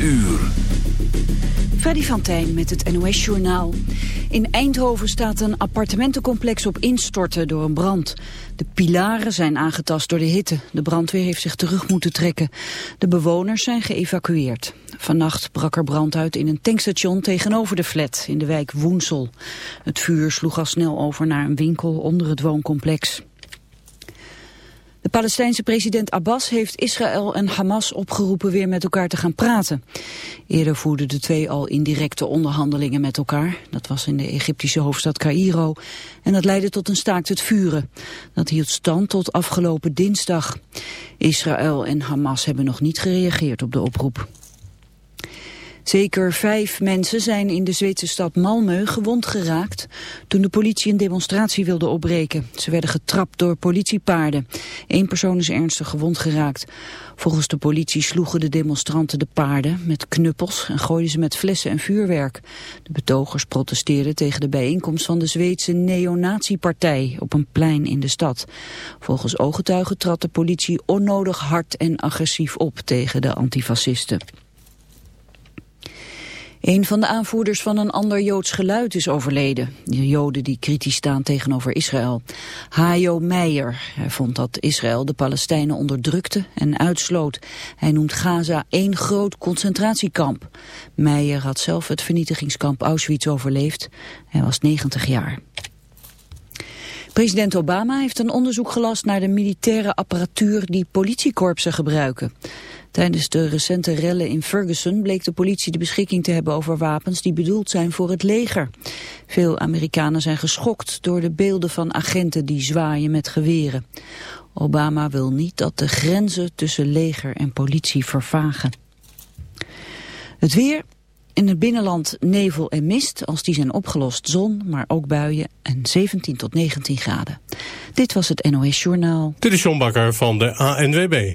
uur. Freddy van Tijn met het NOS-journaal. In Eindhoven staat een appartementencomplex op instorten door een brand. De pilaren zijn aangetast door de hitte. De brandweer heeft zich terug moeten trekken. De bewoners zijn geëvacueerd. Vannacht brak er brand uit in een tankstation tegenover de flat in de wijk Woensel. Het vuur sloeg al snel over naar een winkel onder het wooncomplex. De Palestijnse president Abbas heeft Israël en Hamas opgeroepen weer met elkaar te gaan praten. Eerder voerden de twee al indirecte onderhandelingen met elkaar. Dat was in de Egyptische hoofdstad Cairo. En dat leidde tot een staakt het vuren. Dat hield stand tot afgelopen dinsdag. Israël en Hamas hebben nog niet gereageerd op de oproep. Zeker vijf mensen zijn in de Zweedse stad Malmö gewond geraakt toen de politie een demonstratie wilde opbreken. Ze werden getrapt door politiepaarden. Eén persoon is ernstig gewond geraakt. Volgens de politie sloegen de demonstranten de paarden met knuppels en gooiden ze met flessen en vuurwerk. De betogers protesteerden tegen de bijeenkomst van de Zweedse neonazi-partij op een plein in de stad. Volgens ooggetuigen trad de politie onnodig hard en agressief op tegen de antifascisten. Een van de aanvoerders van een ander Joods geluid is overleden. De Joden die kritisch staan tegenover Israël. Hajo Meijer. Hij vond dat Israël de Palestijnen onderdrukte en uitsloot. Hij noemt Gaza één groot concentratiekamp. Meijer had zelf het vernietigingskamp Auschwitz overleefd. Hij was 90 jaar. President Obama heeft een onderzoek gelast naar de militaire apparatuur die politiekorpsen gebruiken. Tijdens de recente rellen in Ferguson bleek de politie de beschikking te hebben over wapens die bedoeld zijn voor het leger. Veel Amerikanen zijn geschokt door de beelden van agenten die zwaaien met geweren. Obama wil niet dat de grenzen tussen leger en politie vervagen. Het weer, in het binnenland nevel en mist. Als die zijn opgelost zon, maar ook buien en 17 tot 19 graden. Dit was het NOS Journaal. Dit is John Bakker van de ANWB.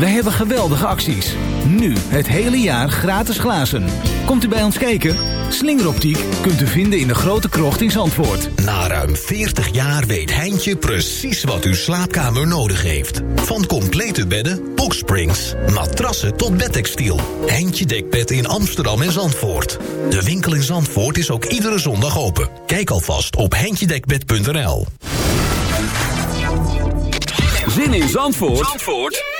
Wij hebben geweldige acties. Nu het hele jaar gratis glazen. Komt u bij ons kijken? Slingeroptiek kunt u vinden in de grote krocht in Zandvoort. Na ruim 40 jaar weet Heintje precies wat uw slaapkamer nodig heeft. Van complete bedden, boxsprings, matrassen tot bedtextiel. Heintje Dekbed in Amsterdam en Zandvoort. De winkel in Zandvoort is ook iedere zondag open. Kijk alvast op heintjedekbed.nl Zin in Zandvoort, Zandvoort?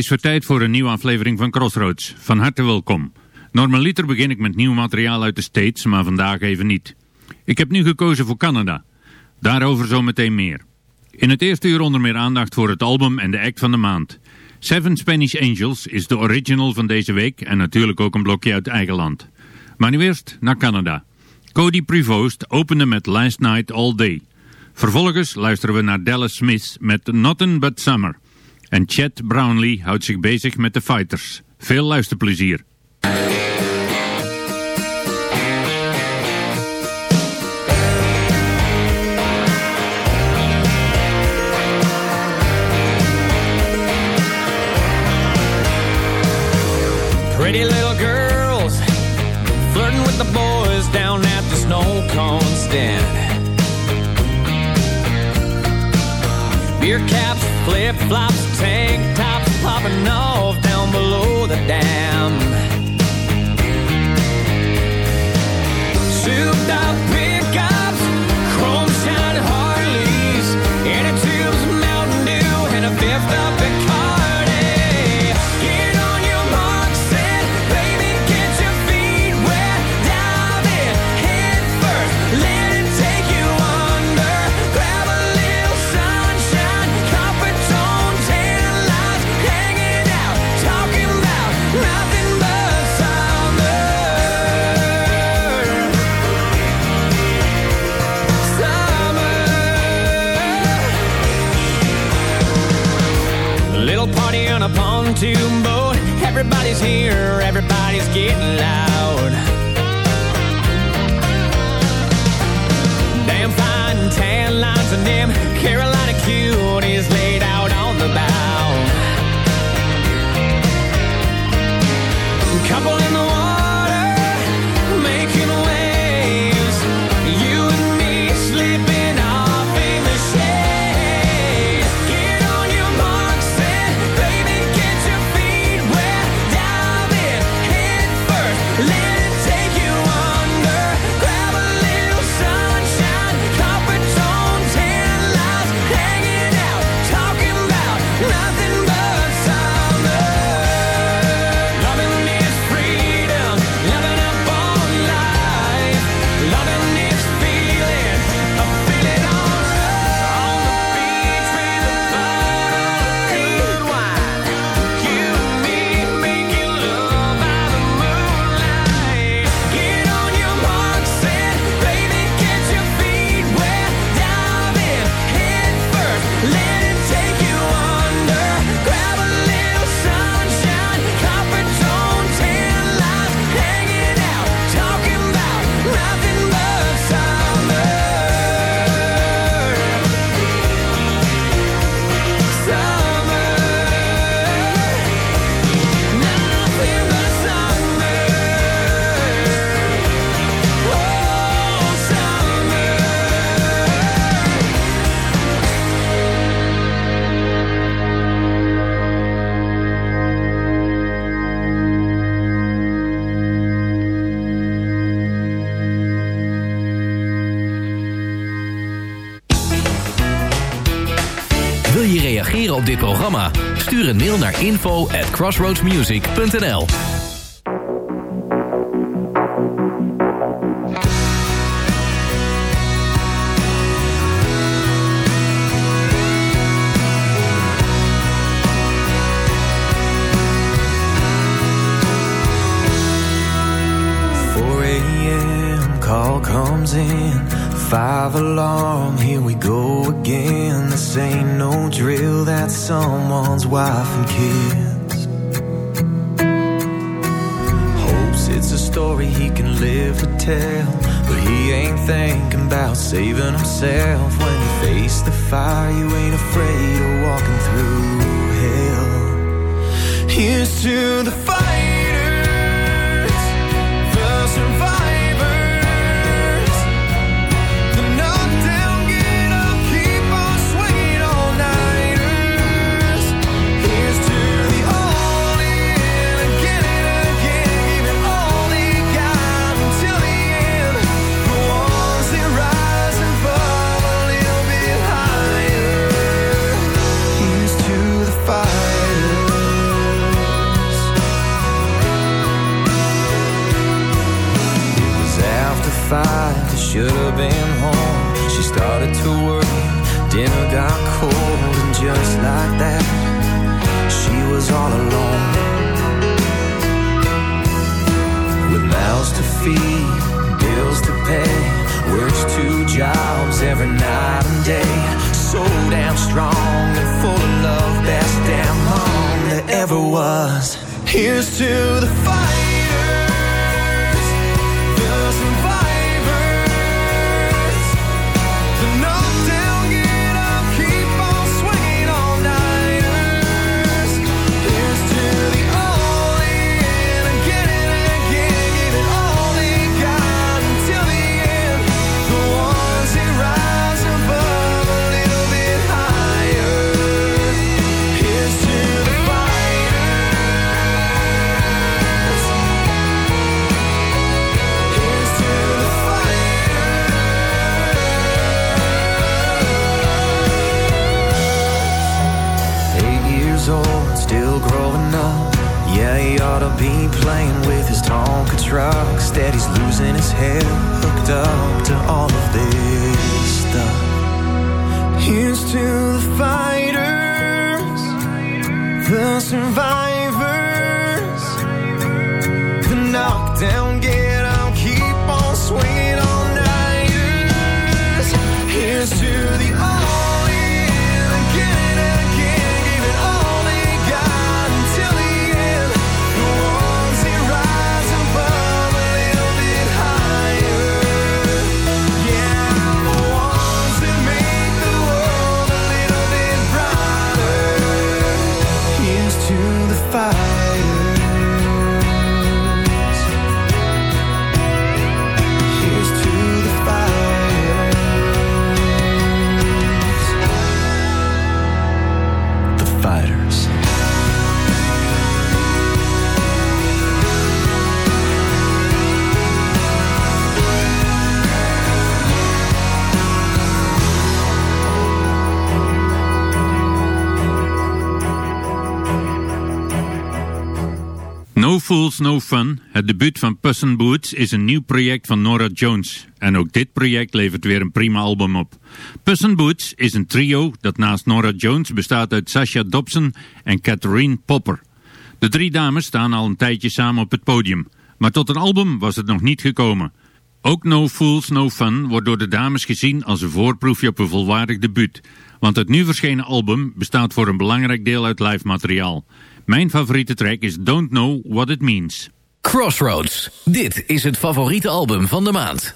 is weer tijd voor een nieuwe aflevering van Crossroads. Van harte welkom. Normaliter begin ik met nieuw materiaal uit de States, maar vandaag even niet. Ik heb nu gekozen voor Canada. Daarover zo meteen meer. In het eerste uur onder meer aandacht voor het album en de act van de maand. Seven Spanish Angels is de original van deze week en natuurlijk ook een blokje uit eigen land. Maar nu eerst naar Canada. Cody Prevost opende met Last Night All Day. Vervolgens luisteren we naar Dallas Smith met Nothing But Summer... En Chet Brownlee houdt zich bezig met de Fighters. Veel luisterplezier. Pretty little girls flirting with the boys down at the snow cone stand. Beer cap Flip flops, tank tops popping off down below the dam. two. Everybody's here, everybody's getting loud. Damn fine tan lines and them Carolina cuties. een mail naar info at crossroadsmusic.nl someone's wife and kids. Hopes it's a story he can live to tell. But he ain't thinking about saving himself. When you face the fire, you ain't afraid Fun, het debuut van Puss Boots, is een nieuw project van Nora Jones. En ook dit project levert weer een prima album op. Puss in Boots is een trio dat naast Nora Jones bestaat uit Sasha Dobson en Catherine Popper. De drie dames staan al een tijdje samen op het podium. Maar tot een album was het nog niet gekomen. Ook No Fools No Fun wordt door de dames gezien als een voorproefje op een volwaardig debuut. Want het nu verschenen album bestaat voor een belangrijk deel uit live materiaal. Mijn favoriete track is Don't Know What It Means. Crossroads. Dit is het favoriete album van de maand.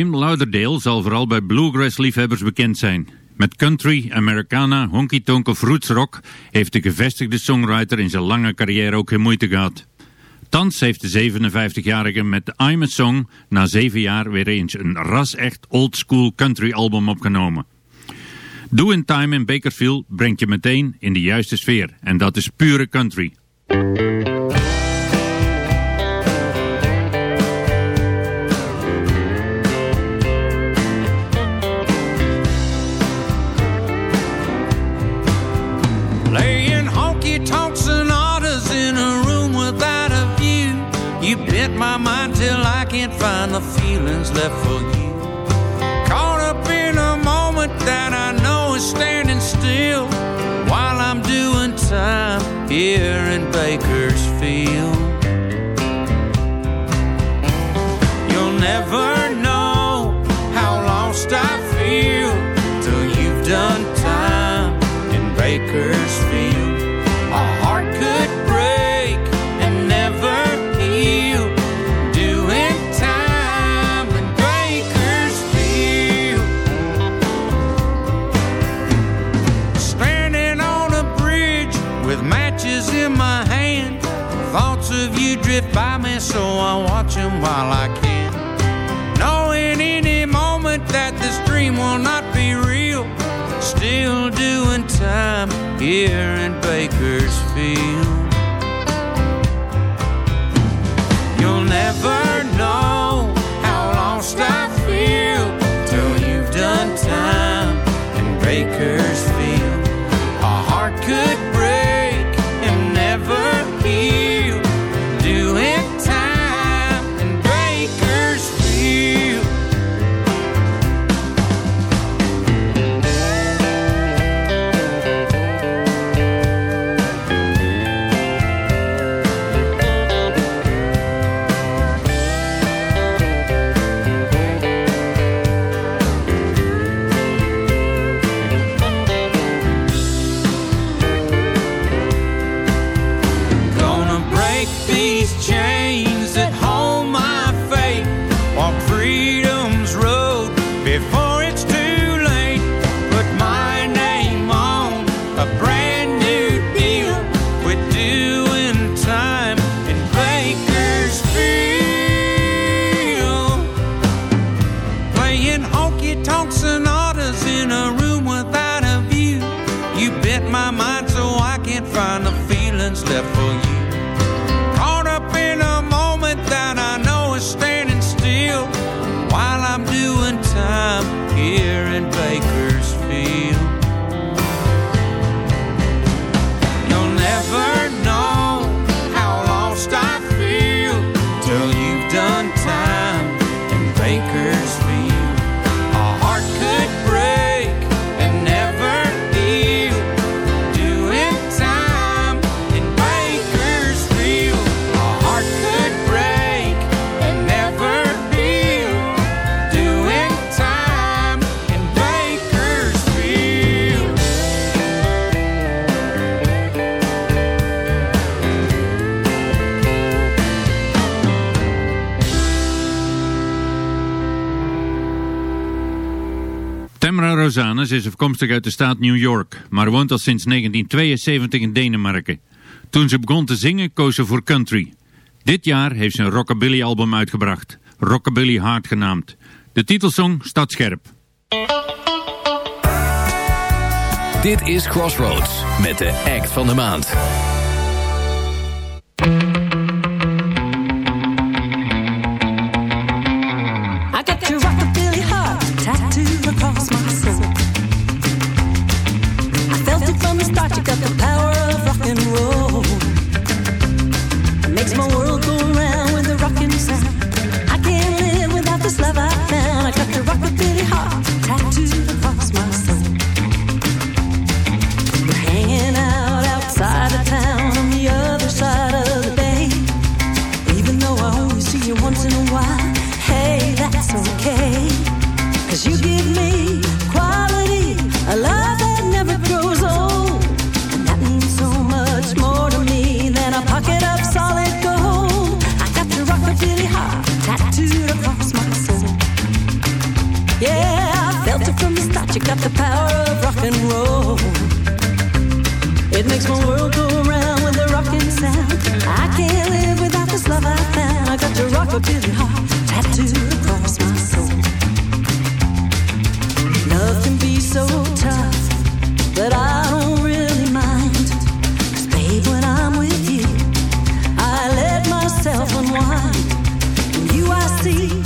Lauderdale zal vooral bij bluegrass-liefhebbers bekend zijn. Met country, Americana, honky-tonk of rootsrock heeft de gevestigde songwriter in zijn lange carrière ook geen moeite gehad. Thans heeft de 57-jarige met I'm a Song na zeven jaar weer eens een ras-echt old-school country album opgenomen. in Time in Bakerfield brengt je meteen in de juiste sfeer en dat is pure country. Find the feelings left for you. Caught up in a moment that I know is standing still while I'm doing time here in Bakersfield. You'll never drift by me, so I watch them while I can. Knowing any moment that this dream will not be real, still doing time here in Bakersfield. Zanis is afkomstig uit de staat New York, maar woont al sinds 1972 in Denemarken. Toen ze begon te zingen, koos ze voor country. Dit jaar heeft ze een rockabilly-album uitgebracht, Rockabilly Hard genaamd. De titelsong staat scherp. Dit is Crossroads met de act van de maand. You got the power of rock and roll. It makes my world go round with a rocking sound. I can't live without this love I found. I got your rockabilly heart tattooed across my soul. Love can be so tough, but I don't really mind. Cause babe, when I'm with you, I let myself unwind. And you I see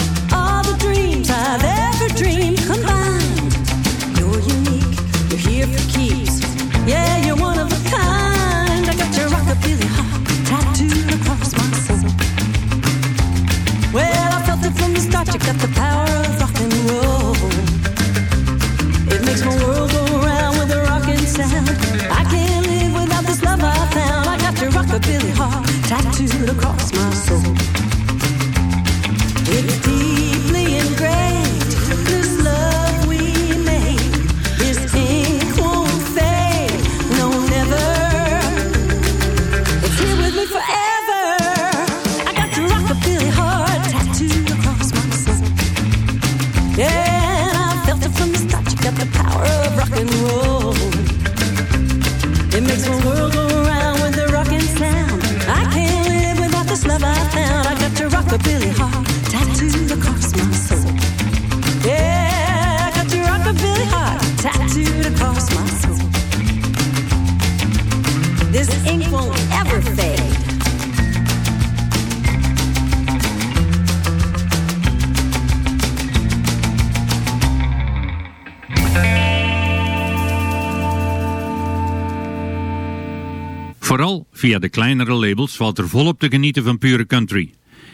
via de kleinere labels valt er volop te genieten van pure country.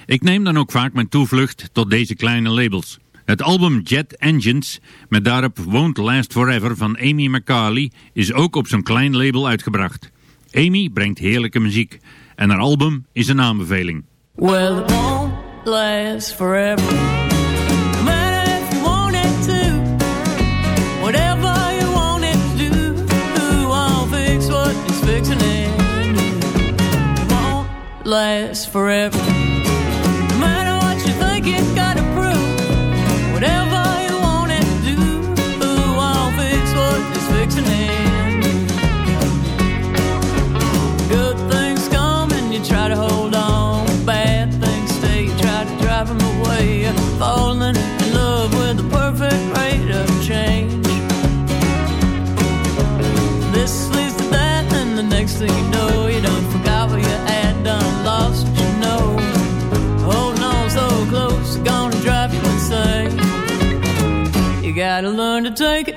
Ik neem dan ook vaak mijn toevlucht tot deze kleine labels. Het album Jet Engines, met daarop Won't Last Forever van Amy McCarley, is ook op zo'n klein label uitgebracht. Amy brengt heerlijke muziek en haar album is een aanbeveling. Well, last forever. last forever. take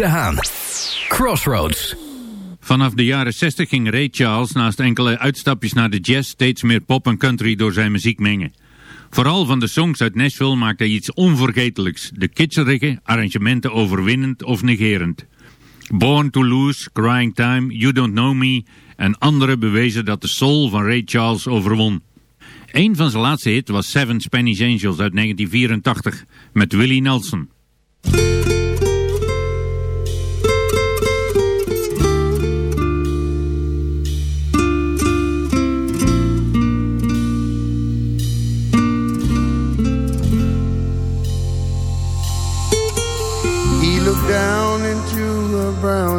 de Haan. Crossroads. Vanaf de jaren 60 ging Ray Charles naast enkele uitstapjes naar de jazz steeds meer pop en country door zijn muziek mengen. Vooral van de songs uit Nashville maakte hij iets onvergetelijks. De kitscherige arrangementen overwinnend of negerend. Born to Lose, Crying Time, You Don't Know Me en andere bewezen dat de soul van Ray Charles overwon. Een van zijn laatste hits was Seven Spanish Angels uit 1984 met Willie Nelson.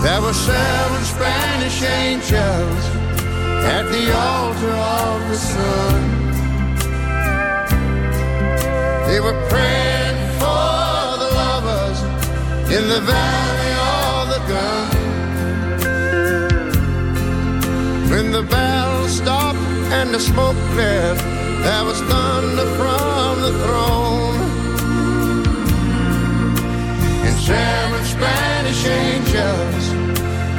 There were seven Spanish angels at the altar of the sun. They were praying for the lovers in the valley of the gun. When the battle stopped and the smoke cleared, there was thunder from the throne. Seven Spanish angels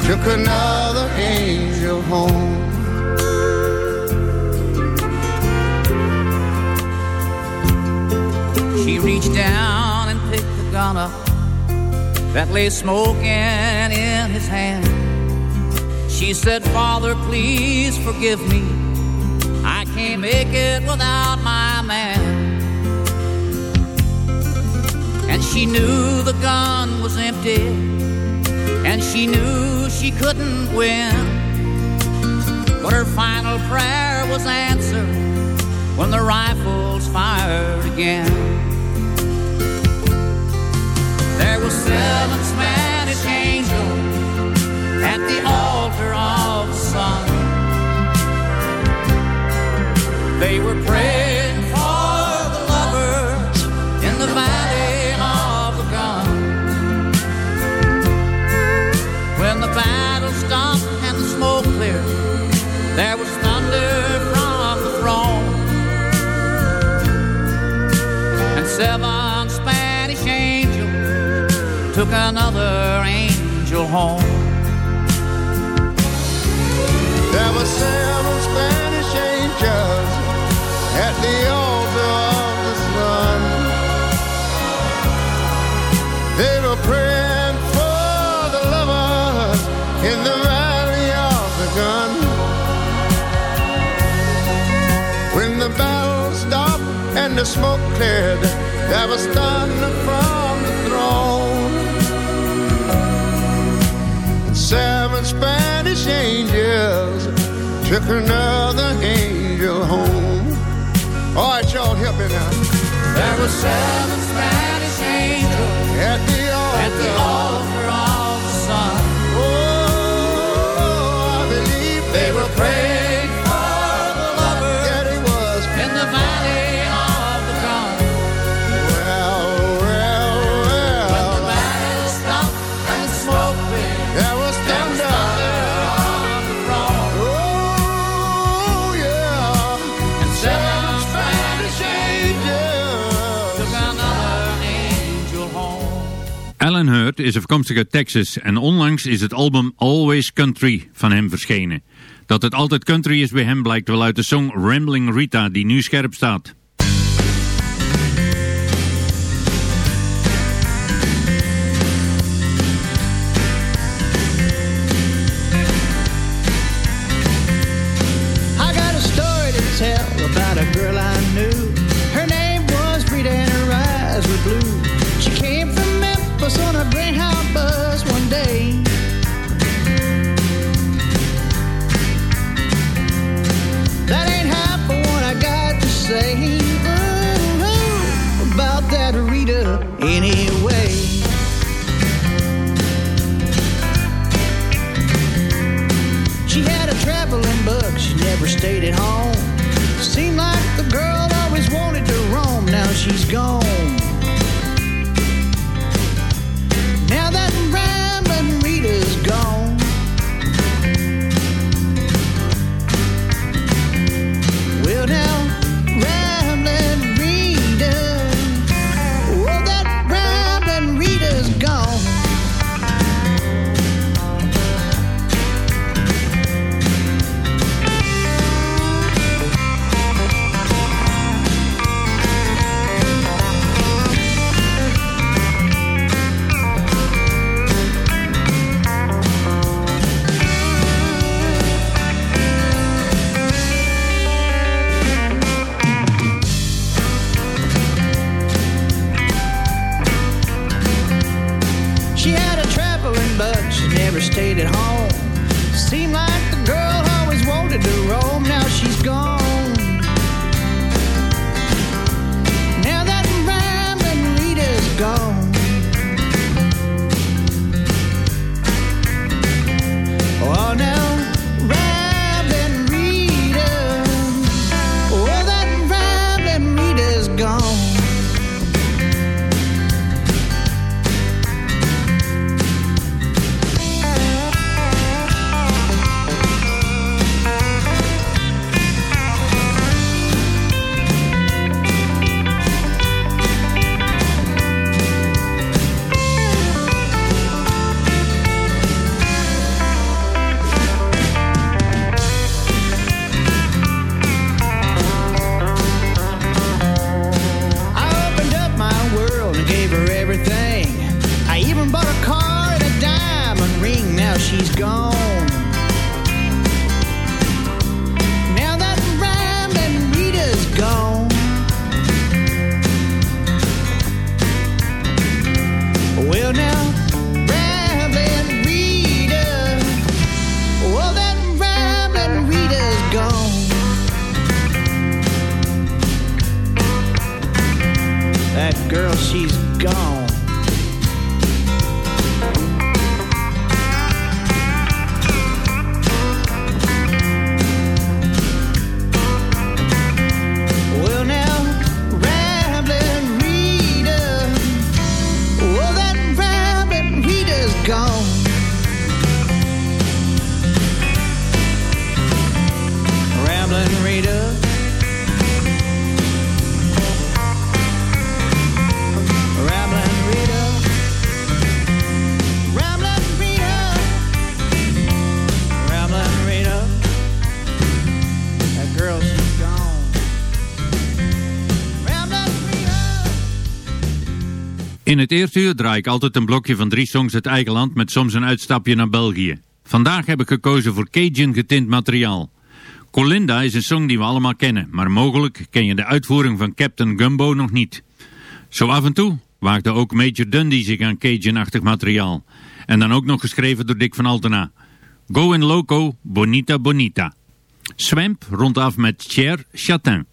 took another angel home. She reached down and picked the gun up that lay smoking in his hand. She said, Father, please forgive me. I can't make it without my man. She knew the gun was empty, and she knew she couldn't win. But her final prayer was answered when the rifles fired again. There were seven Spanish angels at the altar of the sun. They were praying took another angel home. There were seven Spanish angels at the altar of the sun. They were praying for the lovers in the valley of the gun. When the battle stopped and the smoke cleared, there was thunder angels took another angel home. All right, y'all, help me now. There were seven Spanish angels At the Is afkomstig uit Texas en onlangs is het album Always Country van hem verschenen. Dat het altijd country is bij hem blijkt wel uit de song Rambling Rita die nu scherp staat. About a girl I never stayed at home. Seemed like the girl always wanted to roam, now she's gone. In het eerste uur draai ik altijd een blokje van drie songs uit eigen land met soms een uitstapje naar België. Vandaag heb ik gekozen voor Cajun getint materiaal. Colinda is een song die we allemaal kennen, maar mogelijk ken je de uitvoering van Captain Gumbo nog niet. Zo af en toe waagde ook Major Dundee zich aan Cajun-achtig materiaal. En dan ook nog geschreven door Dick van Altena. Go in Loco, Bonita Bonita. Swamp rondaf met Cher Chatin.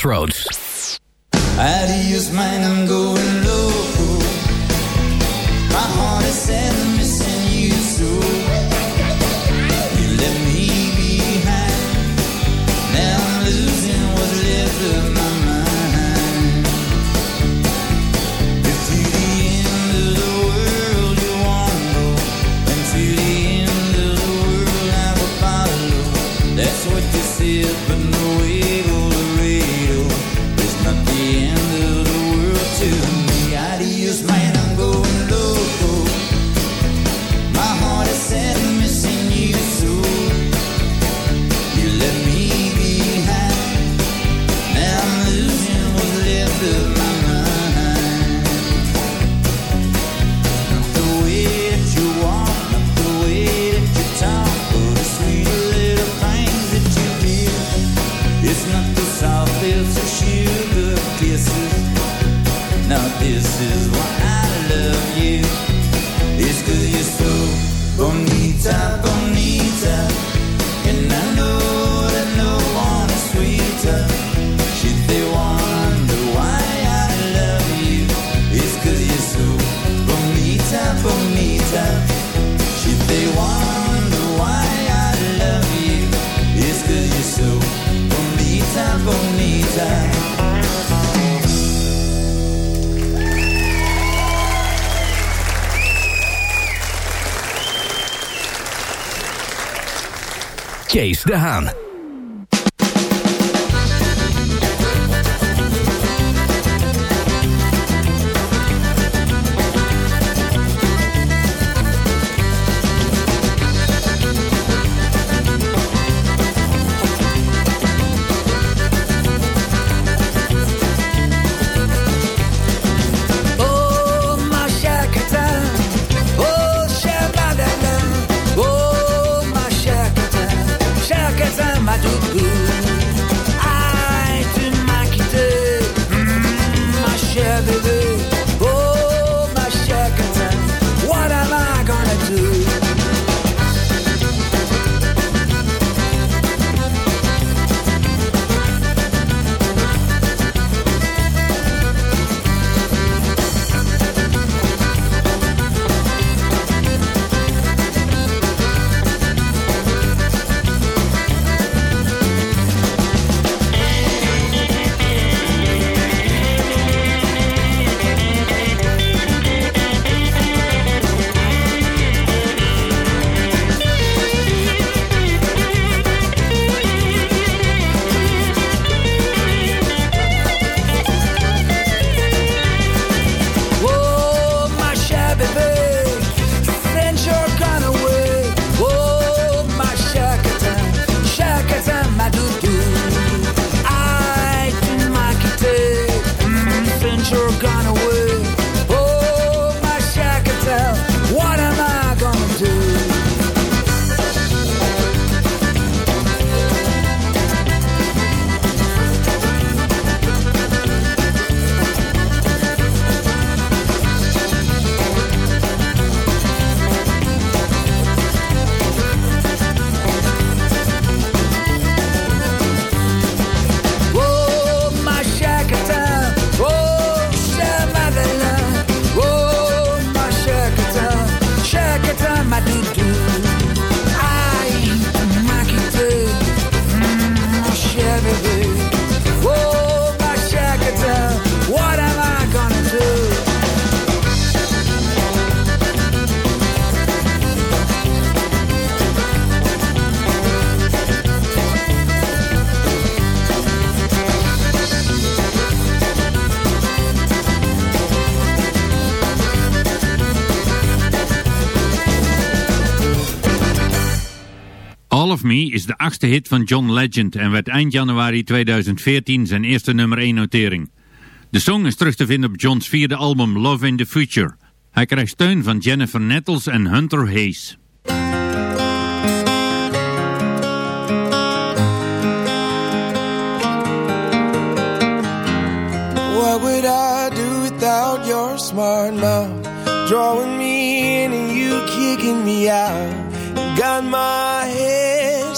Crossroads. tähän. is de achtste hit van John Legend en werd eind januari 2014 zijn eerste nummer 1 notering. De song is terug te vinden op John's vierde album Love in the Future. Hij krijgt steun van Jennifer Nettles en Hunter Hayes. What would I do without your smart mouth? Drawing me in and you kicking me out. Got my head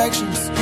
Actions.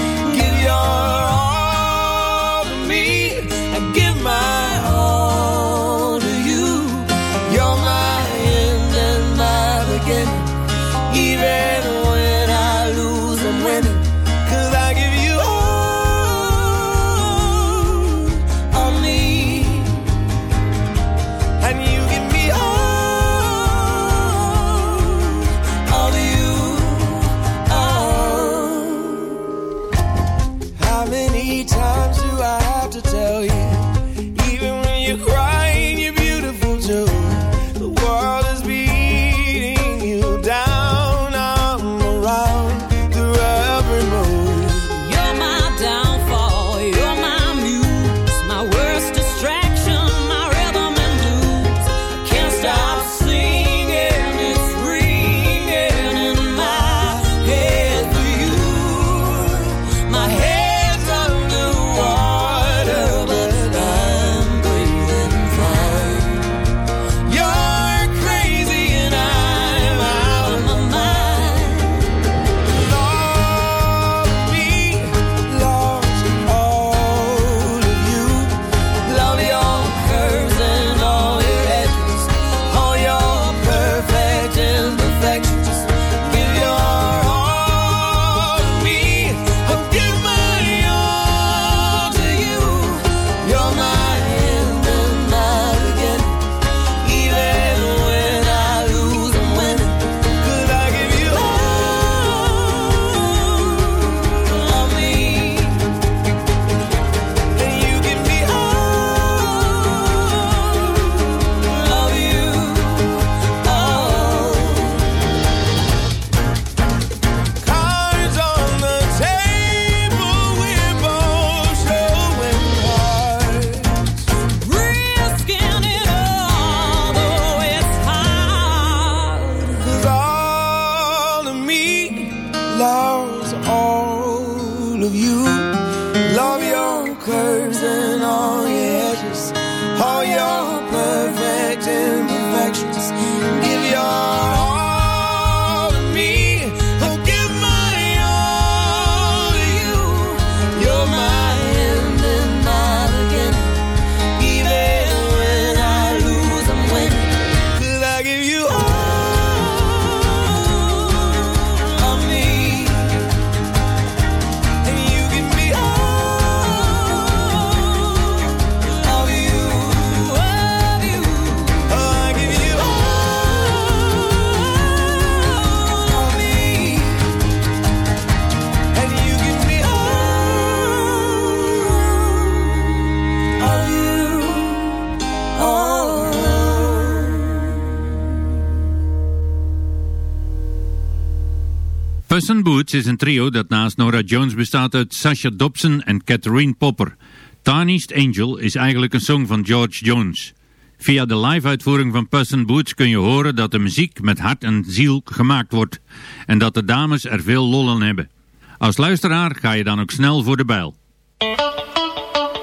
Boots is een trio dat naast Nora Jones bestaat uit Sasha Dobson en Catherine Popper. Tarnished Angel is eigenlijk een song van George Jones. Via de live-uitvoering van Puss and Boots kun je horen dat de muziek met hart en ziel gemaakt wordt en dat de dames er veel lol aan hebben. Als luisteraar ga je dan ook snel voor de bijl.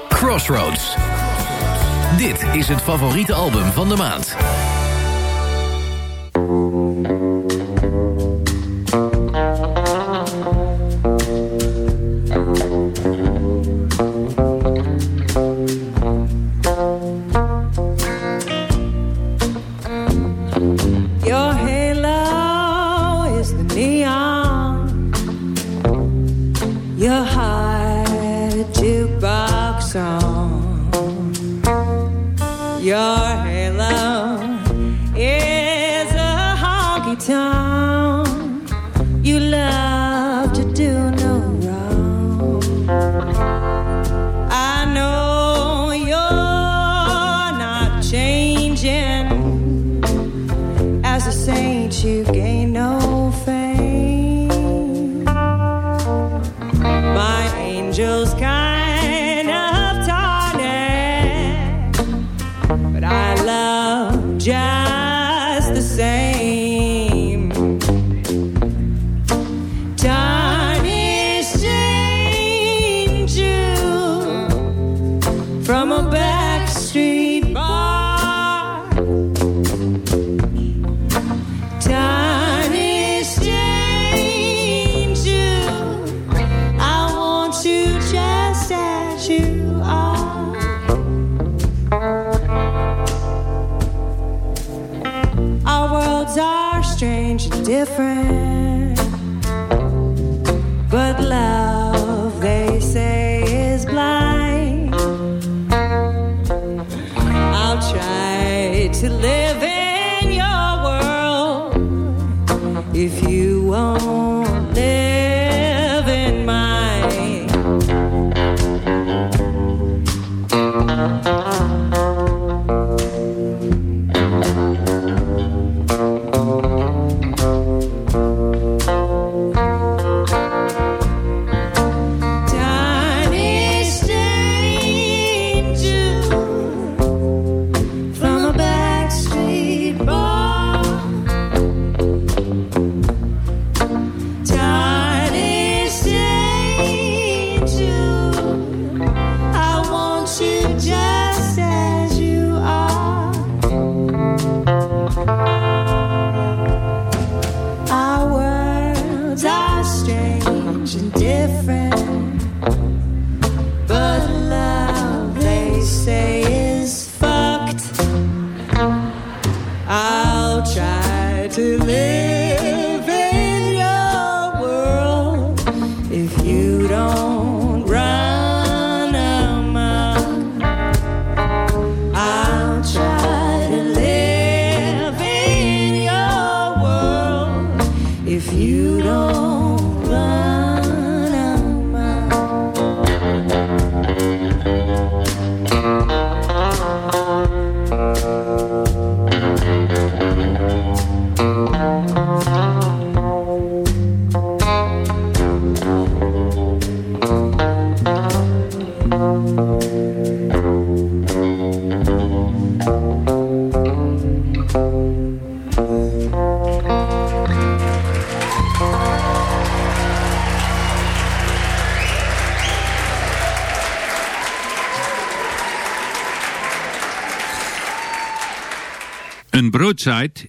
Crossroads. Dit is het favoriete album van de maand.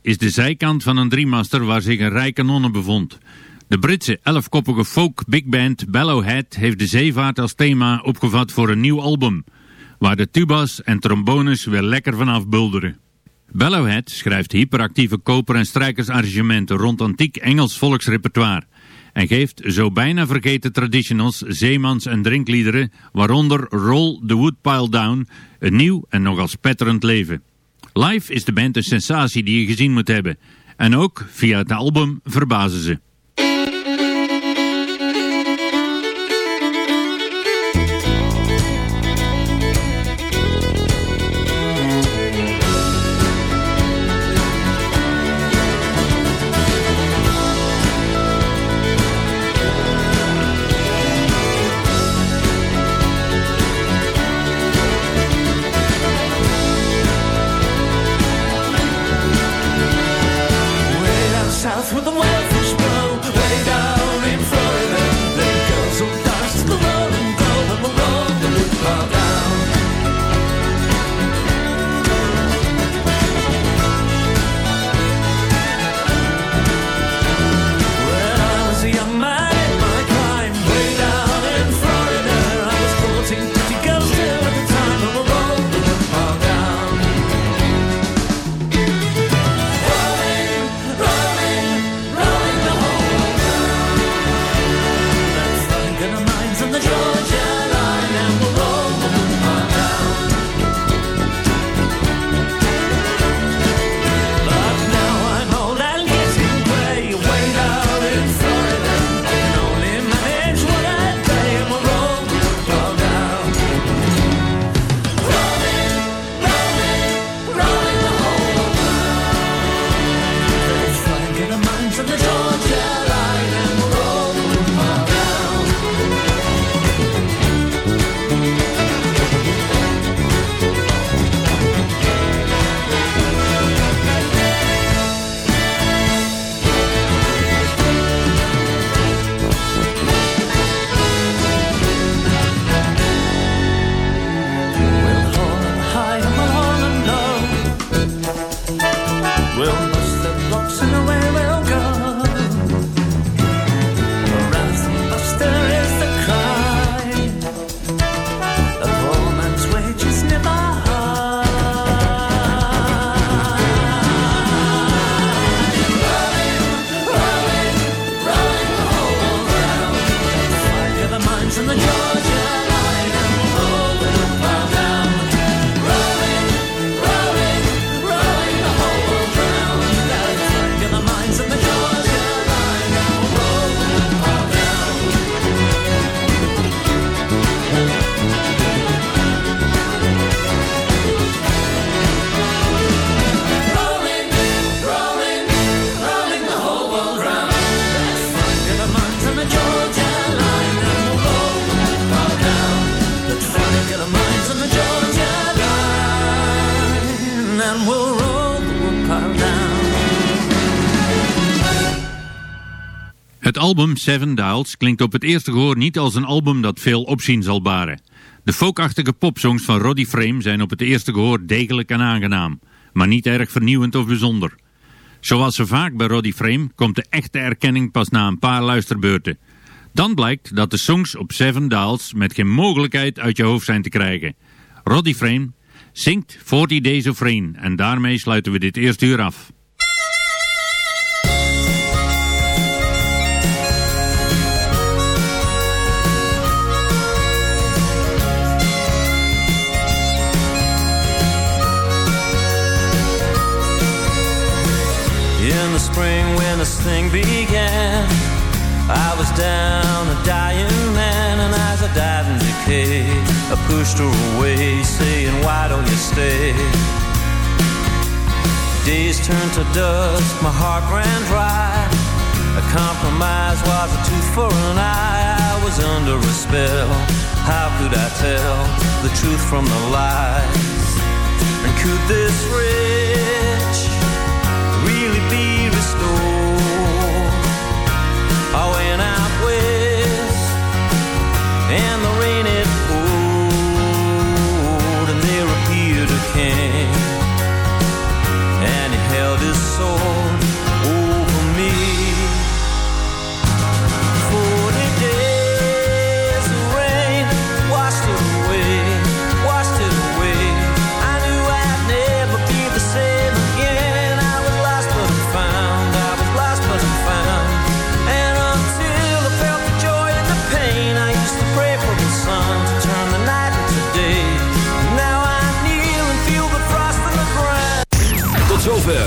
Is de zijkant van een driemaster waar zich een rijke nonne bevond. De Britse elfkoppige folk big band Bellowhead heeft de zeevaart als thema opgevat voor een nieuw album, waar de tubas en trombones weer lekker vanaf bulderen. Bellowhead schrijft hyperactieve koper- en strijkersarrangementen rond antiek Engels volksrepertoire en geeft zo bijna vergeten traditionals, zeemans- en drinkliederen, waaronder Roll the Woodpile Down, een nieuw en nogal spetterend leven. Live is de band een sensatie die je gezien moet hebben. En ook via het album verbazen ze. Album Seven Dials klinkt op het eerste gehoor niet als een album dat veel opzien zal baren. De folkachtige popsongs van Roddy Frame zijn op het eerste gehoor degelijk en aangenaam, maar niet erg vernieuwend of bijzonder. Zoals zo vaak bij Roddy Frame komt de echte erkenning pas na een paar luisterbeurten. Dan blijkt dat de songs op Seven Dials met geen mogelijkheid uit je hoofd zijn te krijgen. Roddy Frame zingt 40 Days of Rain en daarmee sluiten we dit eerste uur af. This thing began, I was down a dying man, and as I died in decay, I pushed her away, saying, Why don't you stay? Days turned to dust, my heart ran dry. A compromise was a tooth for an eye. I was under a spell. How could I tell the truth from the lies? And could this really I went out